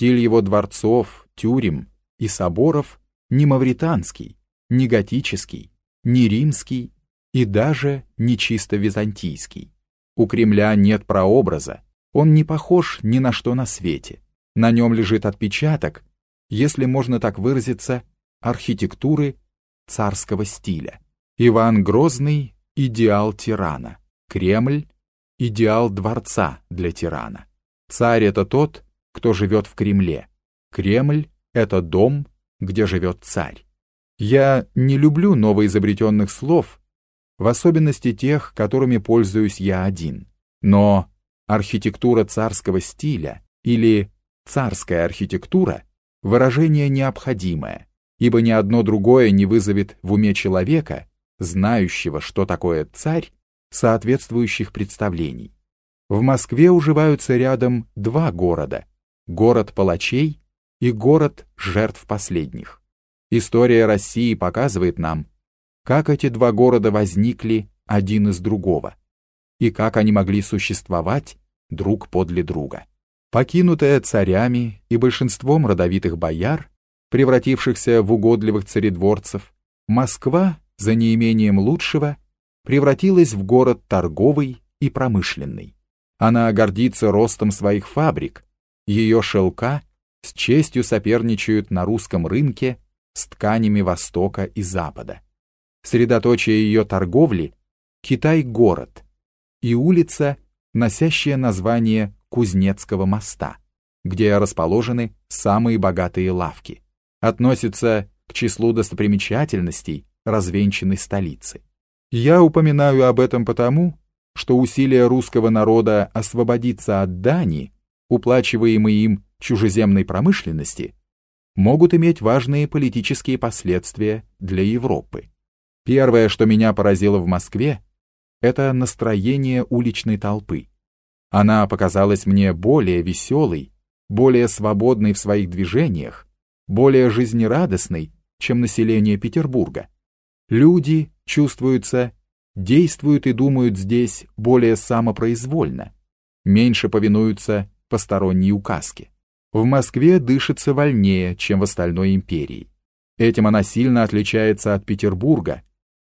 Стиль его дворцов, тюрем и соборов не мавританский, не готический, не римский и даже не чисто византийский. У Кремля нет прообраза, он не похож ни на что на свете. На нем лежит отпечаток, если можно так выразиться, архитектуры царского стиля. Иван Грозный – идеал тирана, Кремль – идеал дворца для тирана. Царь – это тот, кто живет в Кремле. Кремль — это дом, где живет царь. Я не люблю новоизобретенных слов, в особенности тех, которыми пользуюсь я один. Но архитектура царского стиля или царская архитектура — выражение необходимое, ибо ни одно другое не вызовет в уме человека, знающего, что такое царь, соответствующих представлений. В Москве уживаются рядом два города город палачей и город жертв последних. История России показывает нам, как эти два города возникли один из другого, и как они могли существовать друг подле друга. Покинутая царями и большинством родовитых бояр, превратившихся в угодливых царедворцев, Москва, за неимением лучшего, превратилась в город торговый и промышленный. Она гордится ростом своих фабрик, ее шелка с честью соперничают на русском рынке с тканями Востока и Запада. Средоточие ее торговли – Китай-город и улица, носящая название Кузнецкого моста, где расположены самые богатые лавки, относится к числу достопримечательностей развенчанной столицы. Я упоминаю об этом потому, что усилия русского народа освободиться от Дани уплачиваемые им чужеземной промышленности, могут иметь важные политические последствия для Европы. Первое, что меня поразило в Москве, это настроение уличной толпы. Она показалась мне более веселой, более свободной в своих движениях, более жизнерадостной, чем население Петербурга. Люди, чувствуются, действуют и думают здесь более самопроизвольно, меньше повинуются посторонней указки. В Москве дышится вольнее, чем в остальной империи. Этим она сильно отличается от Петербурга,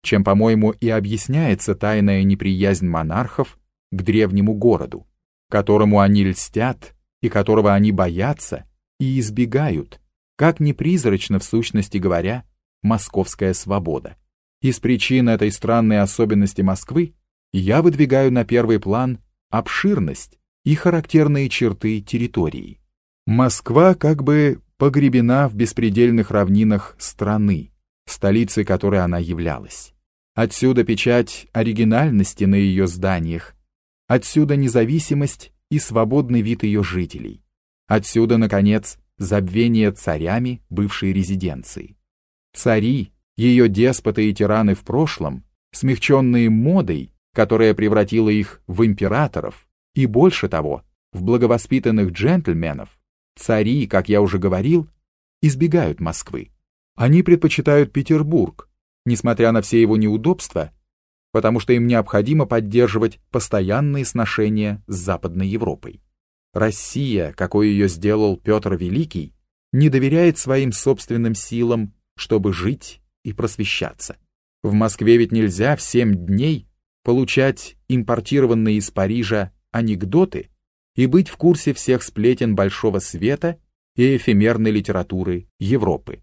чем, по-моему, и объясняется тайная неприязнь монархов к древнему городу, которому они льстят и которого они боятся и избегают, как непризрачно в сущности говоря, московская свобода. Из причин этой странной особенности Москвы я выдвигаю на первый план обширность и характерные черты территории. Москва как бы погребена в беспредельных равнинах страны, столицей которой она являлась. Отсюда печать оригинальности на ее зданиях, отсюда независимость и свободный вид ее жителей. Отсюда, наконец, забвение царями бывшей резиденции. Цари, ее деспоты и тираны в прошлом, смягченные модой, которая превратила их в императоров, и больше того, в благовоспитанных джентльменов, цари, как я уже говорил, избегают Москвы. Они предпочитают Петербург, несмотря на все его неудобства, потому что им необходимо поддерживать постоянные сношения с Западной Европой. Россия, какой ее сделал Петр Великий, не доверяет своим собственным силам, чтобы жить и просвещаться. В Москве ведь нельзя в семь дней получать импортированные из Парижа анекдоты и быть в курсе всех сплетен большого света и эфемерной литературы Европы.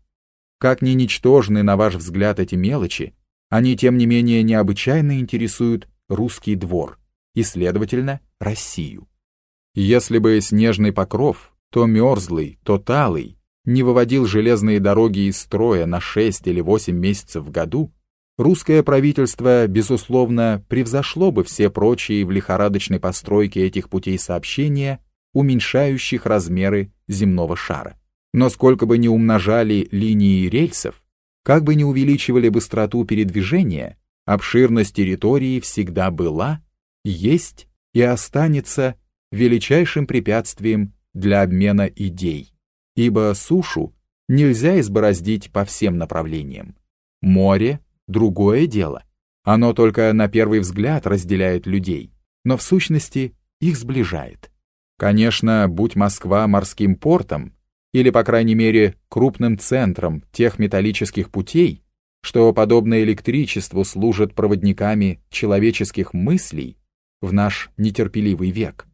Как ни ничтожны, на ваш взгляд, эти мелочи, они, тем не менее, необычайно интересуют русский двор и, следовательно, Россию. Если бы снежный покров, то мерзлый, то талый, не выводил железные дороги из строя на 6 или 8 месяцев в году, русское правительство, безусловно, превзошло бы все прочие в лихорадочной постройке этих путей сообщения, уменьшающих размеры земного шара. Но сколько бы ни умножали линии рельсов, как бы ни увеличивали быстроту передвижения, обширность территории всегда была, есть и останется величайшим препятствием для обмена идей, ибо сушу нельзя избороздить по всем направлениям. Море Другое дело. Оно только на первый взгляд разделяет людей, но в сущности их сближает. Конечно, будь Москва морским портом, или, по крайней мере, крупным центром тех металлических путей, что, подобно электричеству, служат проводниками человеческих мыслей в наш нетерпеливый век,